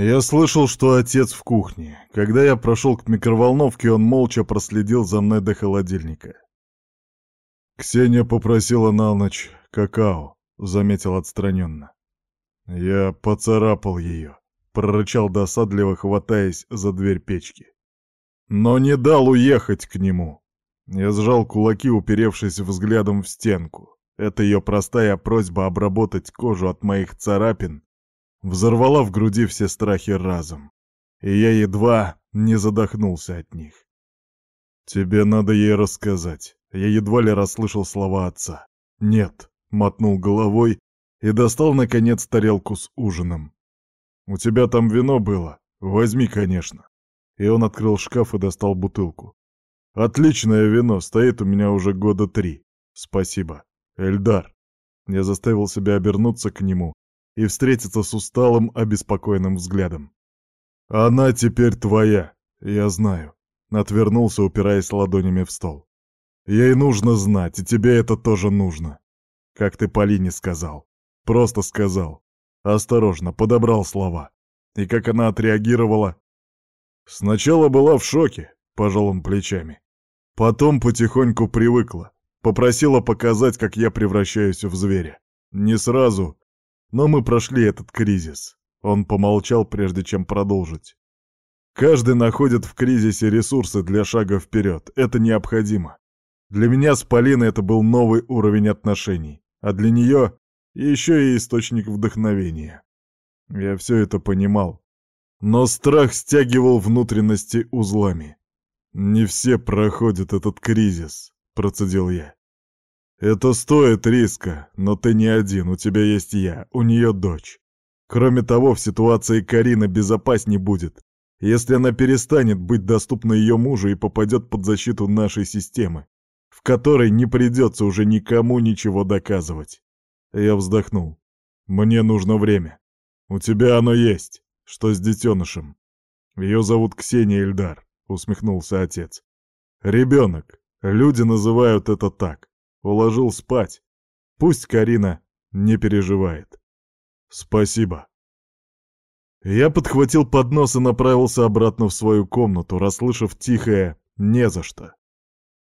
Я слышал, что отец в кухне. Когда я прошел к микроволновке, он молча проследил за мной до холодильника. Ксения попросила на ночь какао, заметил отстраненно. Я поцарапал ее, прорычал досадливо, хватаясь за дверь печки. Но не дал уехать к нему. Я сжал кулаки, уперевшись взглядом в стенку. Это ее простая просьба обработать кожу от моих царапин взорвала в груди все страхи разом, и я едва не задохнулся от них. «Тебе надо ей рассказать». Я едва ли расслышал слова отца. «Нет», — мотнул головой и достал, наконец, тарелку с ужином. «У тебя там вино было? Возьми, конечно». И он открыл шкаф и достал бутылку. «Отличное вино, стоит у меня уже года три. Спасибо. Эльдар». Я заставил себя обернуться к нему и встретиться с усталым, обеспокоенным взглядом. «Она теперь твоя, я знаю», — отвернулся, упираясь ладонями в стол. «Ей нужно знать, и тебе это тоже нужно. Как ты Полине сказал. Просто сказал. Осторожно, подобрал слова. И как она отреагировала? Сначала была в шоке, пожал он плечами. Потом потихоньку привыкла. Попросила показать, как я превращаюсь в зверя. Не сразу, но мы прошли этот кризис. Он помолчал, прежде чем продолжить. Каждый находит в кризисе ресурсы для шага вперед. Это необходимо. Для меня с Полиной это был новый уровень отношений, а для нее еще и источник вдохновения. Я все это понимал. Но страх стягивал внутренности узлами. «Не все проходят этот кризис», — процедил я. «Это стоит риска, но ты не один, у тебя есть я, у нее дочь. Кроме того, в ситуации Карина безопасней будет, если она перестанет быть доступна ее мужу и попадет под защиту нашей системы, в которой не придется уже никому ничего доказывать». Я вздохнул. «Мне нужно время. У тебя оно есть. Что с детенышем?» «Ее зовут Ксения Эльдар», — усмехнулся отец. «Ребенок. Люди называют это так. Уложил спать. Пусть Карина не переживает. Спасибо. Я подхватил поднос и направился обратно в свою комнату, расслышав тихое «не за что».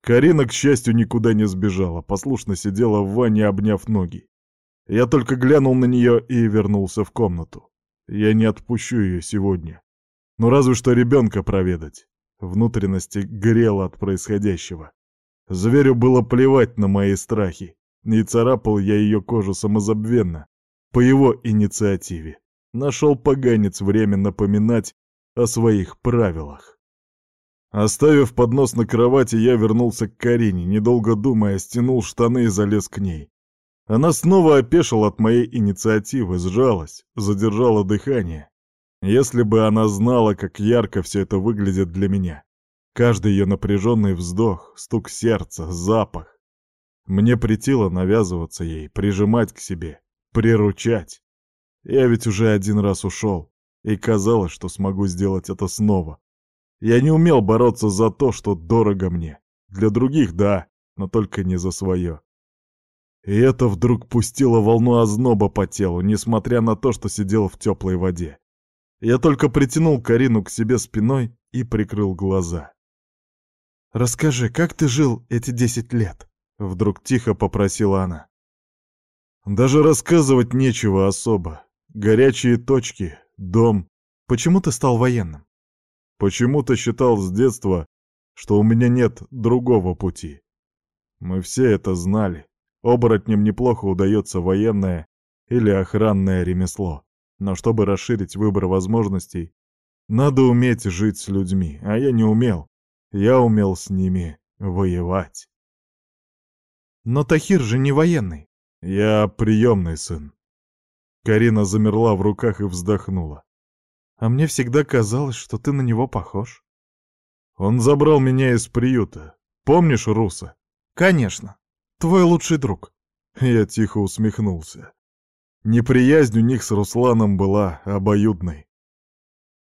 Карина, к счастью, никуда не сбежала, послушно сидела в ванне, обняв ноги. Я только глянул на нее и вернулся в комнату. Я не отпущу ее сегодня. Ну разве что ребенка проведать. Внутренности грело от происходящего. Зверю было плевать на мои страхи, и царапал я ее кожу самозабвенно, по его инициативе. Нашел поганец время напоминать о своих правилах. Оставив поднос на кровати, я вернулся к Карине, недолго думая, стянул штаны и залез к ней. Она снова опешила от моей инициативы, сжалась, задержала дыхание. Если бы она знала, как ярко все это выглядит для меня. Каждый ее напряженный вздох, стук сердца, запах. Мне притило навязываться ей, прижимать к себе, приручать. Я ведь уже один раз ушел, и казалось, что смогу сделать это снова. Я не умел бороться за то, что дорого мне. Для других — да, но только не за свое. И это вдруг пустило волну озноба по телу, несмотря на то, что сидел в теплой воде. Я только притянул Карину к себе спиной и прикрыл глаза. «Расскажи, как ты жил эти десять лет?» — вдруг тихо попросила она. «Даже рассказывать нечего особо. Горячие точки, дом. Почему ты стал военным?» «Почему-то считал с детства, что у меня нет другого пути. Мы все это знали. Оборотням неплохо удается военное или охранное ремесло. Но чтобы расширить выбор возможностей, надо уметь жить с людьми, а я не умел. Я умел с ними воевать. Но Тахир же не военный. Я приемный сын. Карина замерла в руках и вздохнула. А мне всегда казалось, что ты на него похож. Он забрал меня из приюта. Помнишь Руса? Конечно. Твой лучший друг. Я тихо усмехнулся. Неприязнь у них с Русланом была обоюдной.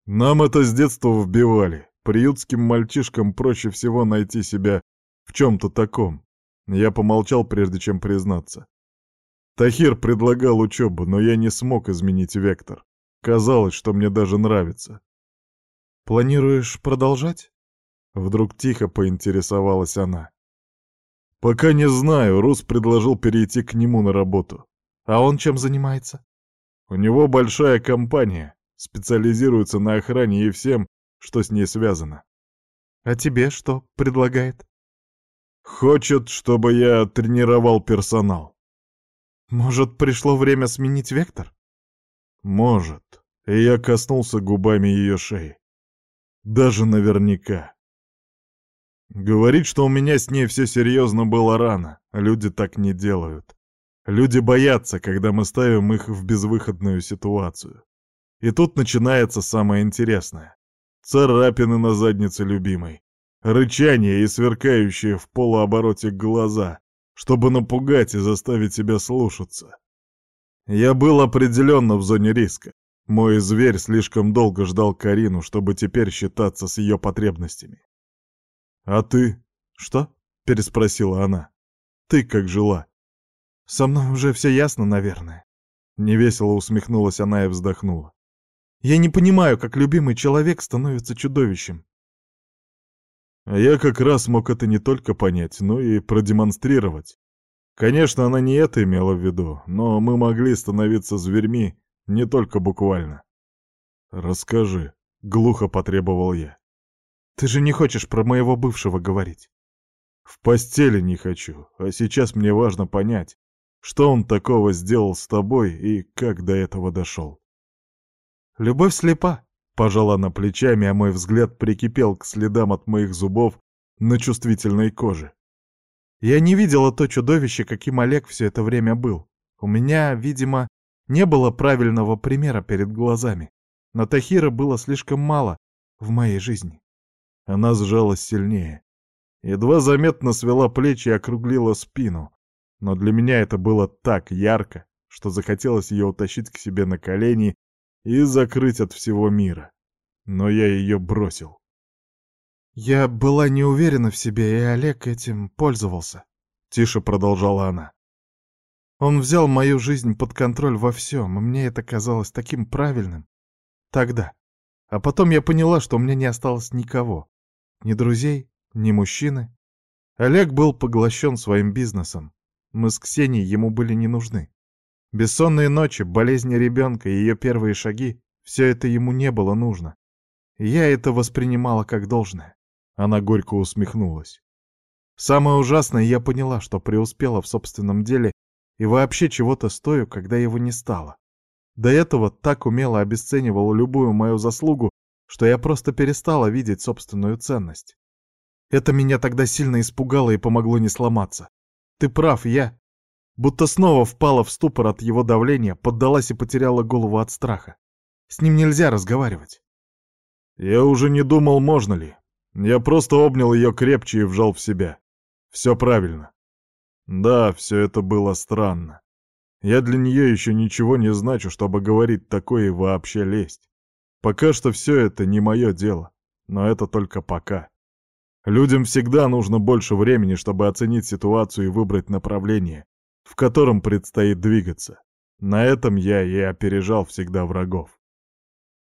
Нам это с детства вбивали. Приютским мальчишкам проще всего найти себя в чем-то таком. Я помолчал, прежде чем признаться. Тахир предлагал учебу, но я не смог изменить вектор. Казалось, что мне даже нравится. «Планируешь продолжать?» Вдруг тихо поинтересовалась она. «Пока не знаю, Рус предложил перейти к нему на работу. А он чем занимается?» «У него большая компания, специализируется на охране и всем, что с ней связано». «А тебе что предлагает?» «Хочет, чтобы я тренировал персонал». «Может, пришло время сменить вектор?» «Может». И я коснулся губами ее шеи. Даже наверняка. Говорит, что у меня с ней все серьезно было рано. Люди так не делают. Люди боятся, когда мы ставим их в безвыходную ситуацию. И тут начинается самое интересное. Царапины на заднице любимой. Рычание и сверкающие в полуобороте глаза, чтобы напугать и заставить себя слушаться. Я был определенно в зоне риска. Мой зверь слишком долго ждал Карину, чтобы теперь считаться с ее потребностями. «А ты?» «Что?» — переспросила она. «Ты как жила?» «Со мной уже все ясно, наверное». Невесело усмехнулась она и вздохнула. «Я не понимаю, как любимый человек становится чудовищем». А я как раз мог это не только понять, но и продемонстрировать. Конечно, она не это имела в виду, но мы могли становиться зверьми не только буквально. «Расскажи», — глухо потребовал я. Ты же не хочешь про моего бывшего говорить. В постели не хочу, а сейчас мне важно понять, что он такого сделал с тобой и как до этого дошел. Любовь слепа, пожала на плечами, а мой взгляд прикипел к следам от моих зубов на чувствительной коже. Я не видела то чудовище, каким Олег все это время был. У меня, видимо, не было правильного примера перед глазами. Но Тахира было слишком мало в моей жизни. Она сжалась сильнее. Едва заметно свела плечи и округлила спину. Но для меня это было так ярко, что захотелось ее утащить к себе на колени и закрыть от всего мира. Но я ее бросил. «Я была не уверена в себе, и Олег этим пользовался», — тише продолжала она. «Он взял мою жизнь под контроль во всем, и мне это казалось таким правильным. Тогда. А потом я поняла, что у меня не осталось никого. Ни друзей, ни мужчины. Олег был поглощен своим бизнесом. Мы с Ксенией ему были не нужны. Бессонные ночи, болезни ребенка и ее первые шаги — все это ему не было нужно. я это воспринимала как должное. Она горько усмехнулась. Самое ужасное, я поняла, что преуспела в собственном деле и вообще чего-то стою, когда его не стало. До этого так умело обесценивала любую мою заслугу, что я просто перестала видеть собственную ценность. Это меня тогда сильно испугало и помогло не сломаться. Ты прав, я... Будто снова впала в ступор от его давления, поддалась и потеряла голову от страха. С ним нельзя разговаривать. Я уже не думал, можно ли. Я просто обнял ее крепче и вжал в себя. Все правильно. Да, все это было странно. Я для нее еще ничего не значу, чтобы говорить такое и вообще лезть. Пока что все это не мое дело, но это только пока. Людям всегда нужно больше времени, чтобы оценить ситуацию и выбрать направление, в котором предстоит двигаться. На этом я и опережал всегда врагов.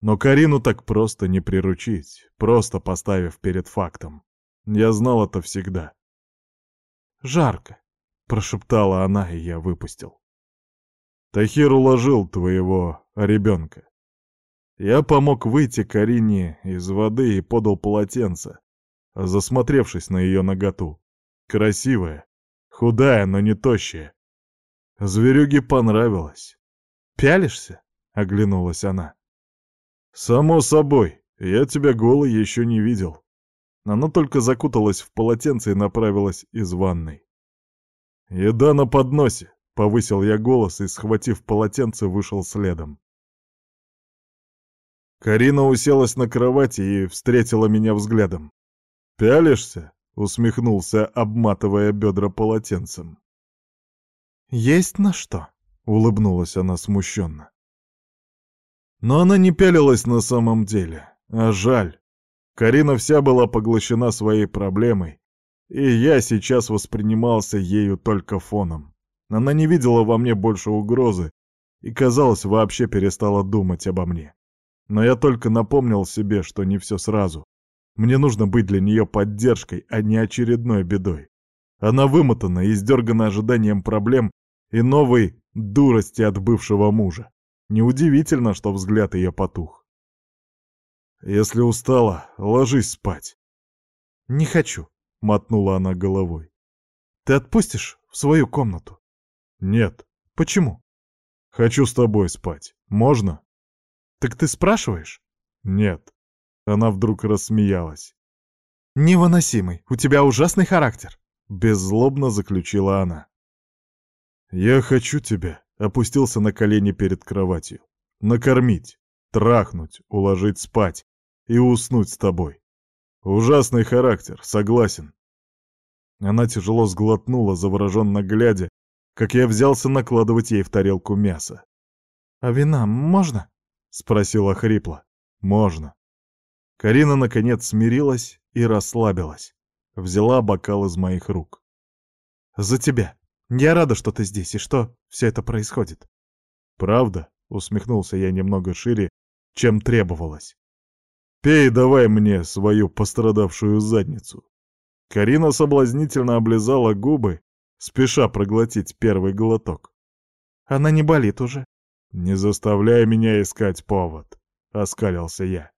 Но Карину так просто не приручить, просто поставив перед фактом. Я знал это всегда. «Жарко», — прошептала она, и я выпустил. Тахир уложил твоего ребенка. Я помог выйти Карине из воды и подал полотенце, засмотревшись на ее наготу. Красивая, худая, но не тощая. Зверюге понравилось. «Пялишься?» — оглянулась она. «Само собой, я тебя голой еще не видел». Она только закуталась в полотенце и направилась из ванной. «Еда на подносе», — повысил я голос и, схватив полотенце, вышел следом. Карина уселась на кровати и встретила меня взглядом. «Пялишься?» — усмехнулся, обматывая бедра полотенцем. «Есть на что?» — улыбнулась она смущенно. Но она не пялилась на самом деле, а жаль. Карина вся была поглощена своей проблемой, и я сейчас воспринимался ею только фоном. Она не видела во мне больше угрозы и, казалось, вообще перестала думать обо мне. Но я только напомнил себе, что не все сразу. Мне нужно быть для нее поддержкой, а не очередной бедой. Она вымотана и издергана ожиданием проблем и новой дурости от бывшего мужа. Неудивительно, что взгляд ее потух. «Если устала, ложись спать». «Не хочу», — мотнула она головой. «Ты отпустишь в свою комнату?» «Нет». «Почему?» «Хочу с тобой спать. Можно?» «Так ты спрашиваешь?» «Нет». Она вдруг рассмеялась. «Невыносимый. У тебя ужасный характер», — беззлобно заключила она. «Я хочу тебя», — опустился на колени перед кроватью. «Накормить, трахнуть, уложить спать и уснуть с тобой. Ужасный характер, согласен». Она тяжело сглотнула, завороженно глядя, как я взялся накладывать ей в тарелку мясо. «А вина можно?» — спросила хрипло. «Можно». Карина, наконец, смирилась и расслабилась. Взяла бокал из моих рук. «За тебя. Я рада, что ты здесь и что все это происходит». «Правда?» — усмехнулся я немного шире, чем требовалось. «Пей давай мне свою пострадавшую задницу». Карина соблазнительно облизала губы, спеша проглотить первый глоток. «Она не болит уже?» «Не заставляй меня искать повод», — оскалился я.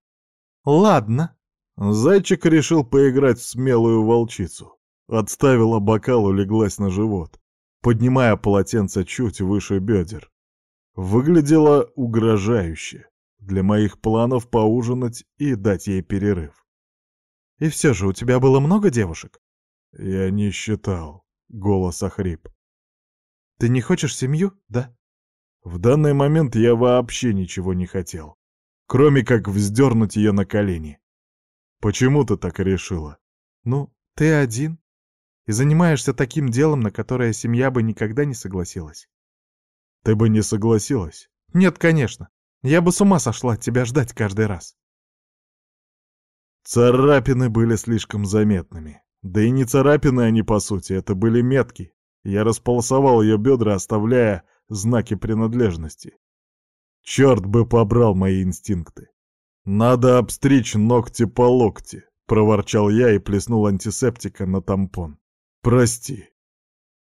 «Ладно». Зайчик решил поиграть в смелую волчицу. Отставила бокал, улеглась на живот, поднимая полотенце чуть выше бедер. Выглядело угрожающе. Для моих планов поужинать и дать ей перерыв. «И все же у тебя было много девушек?» «Я не считал», — голос охрип. «Ты не хочешь семью, да?» В данный момент я вообще ничего не хотел кроме как вздернуть ее на колени. Почему ты так решила? Ну, ты один. И занимаешься таким делом, на которое семья бы никогда не согласилась. Ты бы не согласилась? Нет, конечно. Я бы с ума сошла тебя ждать каждый раз. Царапины были слишком заметными. Да и не царапины они, по сути, это были метки. Я располосовал ее бедра, оставляя знаки принадлежности. Черт бы побрал мои инстинкты. Надо обстричь ногти по локти, проворчал я и плеснул антисептика на тампон. Прости.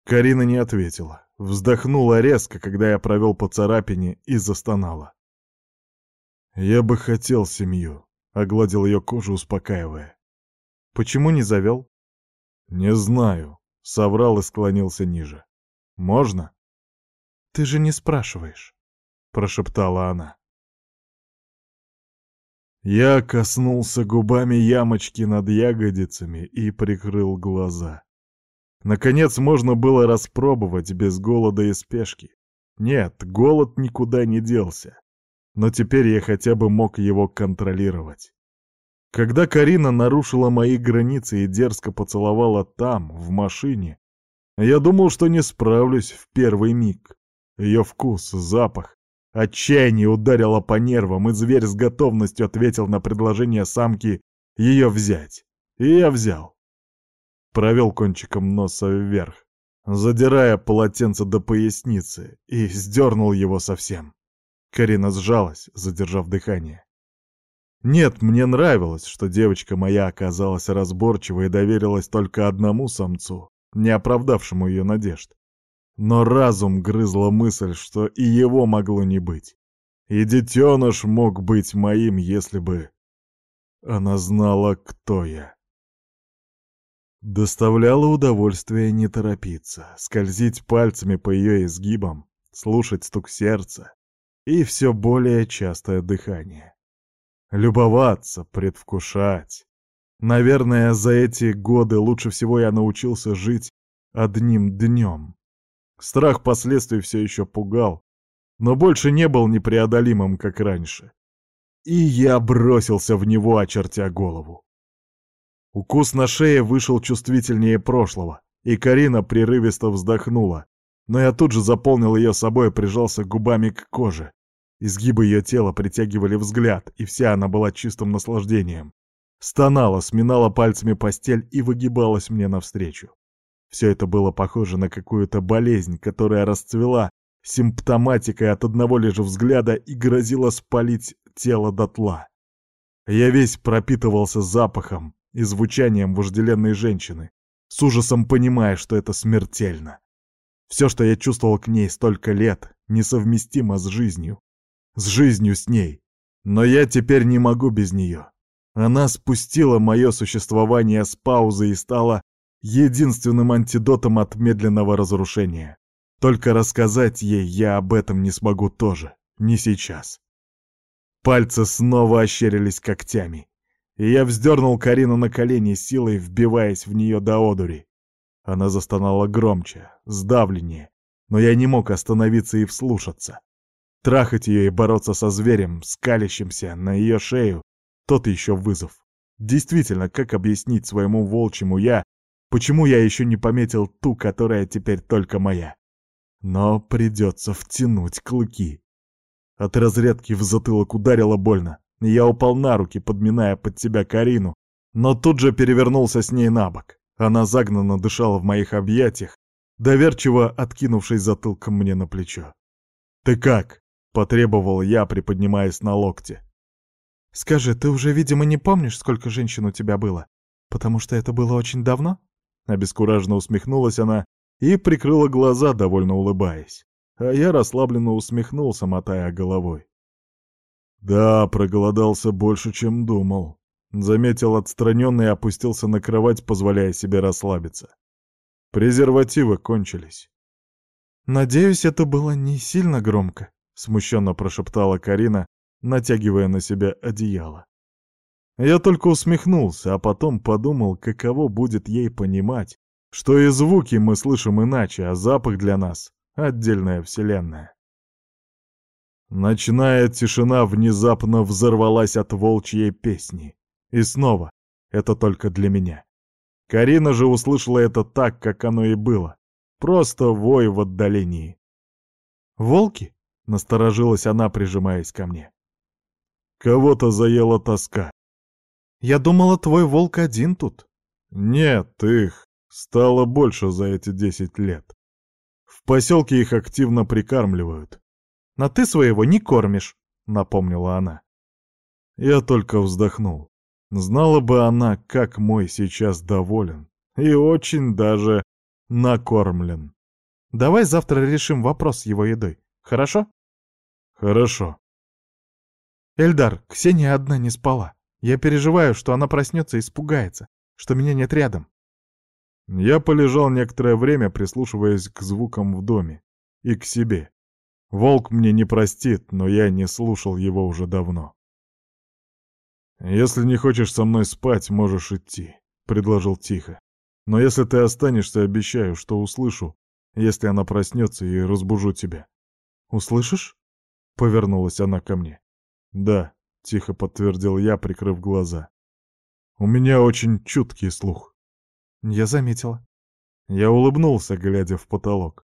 Карина не ответила. Вздохнула резко, когда я провел по царапине, и застонала. «Я бы хотел семью», — огладил ее кожу, успокаивая. «Почему не завел?» «Не знаю», — соврал и склонился ниже. «Можно?» «Ты же не спрашиваешь». — прошептала она. Я коснулся губами ямочки над ягодицами и прикрыл глаза. Наконец можно было распробовать без голода и спешки. Нет, голод никуда не делся. Но теперь я хотя бы мог его контролировать. Когда Карина нарушила мои границы и дерзко поцеловала там, в машине, я думал, что не справлюсь в первый миг. Ее вкус, запах, Отчаяние ударило по нервам, и зверь с готовностью ответил на предложение самки ее взять. И я взял. Провел кончиком носа вверх, задирая полотенце до поясницы, и сдернул его совсем. Карина сжалась, задержав дыхание. Нет, мне нравилось, что девочка моя оказалась разборчивой и доверилась только одному самцу, не оправдавшему ее надежд. Но разум грызла мысль, что и его могло не быть. И детеныш мог быть моим, если бы она знала, кто я. Доставляло удовольствие не торопиться, скользить пальцами по ее изгибам, слушать стук сердца и все более частое дыхание. Любоваться, предвкушать. Наверное, за эти годы лучше всего я научился жить одним днем. Страх последствий все еще пугал, но больше не был непреодолимым, как раньше. И я бросился в него, очертя голову. Укус на шее вышел чувствительнее прошлого, и Карина прерывисто вздохнула, но я тут же заполнил ее собой и прижался губами к коже. Изгибы ее тела притягивали взгляд, и вся она была чистым наслаждением. Стонала, сминала пальцами постель и выгибалась мне навстречу. Все это было похоже на какую-то болезнь, которая расцвела симптоматикой от одного лишь взгляда и грозила спалить тело дотла. Я весь пропитывался запахом и звучанием вожделенной женщины, с ужасом понимая, что это смертельно. Все, что я чувствовал к ней столько лет, несовместимо с жизнью. С жизнью с ней. Но я теперь не могу без нее. Она спустила мое существование с паузы и стала единственным антидотом от медленного разрушения. Только рассказать ей я об этом не смогу тоже, не сейчас. Пальцы снова ощерились когтями, и я вздернул Карину на колени, силой вбиваясь в нее до одури. Она застонала громче, сдавленнее, но я не мог остановиться и вслушаться. Трахать ее и бороться со зверем, скалящимся на ее шею, тот еще вызов. Действительно, как объяснить своему волчьему «я», почему я еще не пометил ту, которая теперь только моя? Но придется втянуть клыки. От разрядки в затылок ударило больно, я упал на руки, подминая под себя Карину, но тут же перевернулся с ней на бок. Она загнанно дышала в моих объятиях, доверчиво откинувшись затылком мне на плечо. «Ты как?» — потребовал я, приподнимаясь на локте. «Скажи, ты уже, видимо, не помнишь, сколько женщин у тебя было? Потому что это было очень давно?» Обескураженно усмехнулась она и прикрыла глаза, довольно улыбаясь. А я расслабленно усмехнулся, мотая головой. «Да, проголодался больше, чем думал», — заметил отстраненно и опустился на кровать, позволяя себе расслабиться. Презервативы кончились. «Надеюсь, это было не сильно громко», — смущенно прошептала Карина, натягивая на себя одеяло. Я только усмехнулся, а потом подумал, каково будет ей понимать, что и звуки мы слышим иначе, а запах для нас — отдельная вселенная. Ночная тишина внезапно взорвалась от волчьей песни. И снова, это только для меня. Карина же услышала это так, как оно и было. Просто вой в отдалении. «Волки?» — насторожилась она, прижимаясь ко мне. Кого-то заела тоска. Я думала, твой волк один тут. Нет, их стало больше за эти десять лет. В поселке их активно прикармливают. Но ты своего не кормишь, напомнила она. Я только вздохнул. Знала бы она, как мой сейчас доволен. И очень даже накормлен. Давай завтра решим вопрос с его едой. Хорошо? Хорошо. Эльдар, Ксения одна не спала. Я переживаю, что она проснется и испугается, что меня нет рядом. Я полежал некоторое время, прислушиваясь к звукам в доме и к себе. Волк мне не простит, но я не слушал его уже давно. «Если не хочешь со мной спать, можешь идти», — предложил тихо. «Но если ты останешься, обещаю, что услышу, если она проснется и разбужу тебя». «Услышишь?» — повернулась она ко мне. «Да», — тихо подтвердил я, прикрыв глаза. «У меня очень чуткий слух». «Я заметила». Я улыбнулся, глядя в потолок.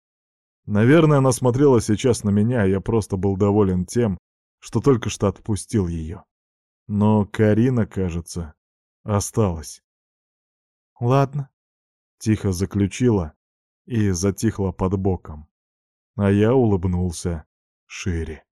Наверное, она смотрела сейчас на меня, а я просто был доволен тем, что только что отпустил ее. Но Карина, кажется, осталась. «Ладно», — тихо заключила и затихла под боком. А я улыбнулся шире.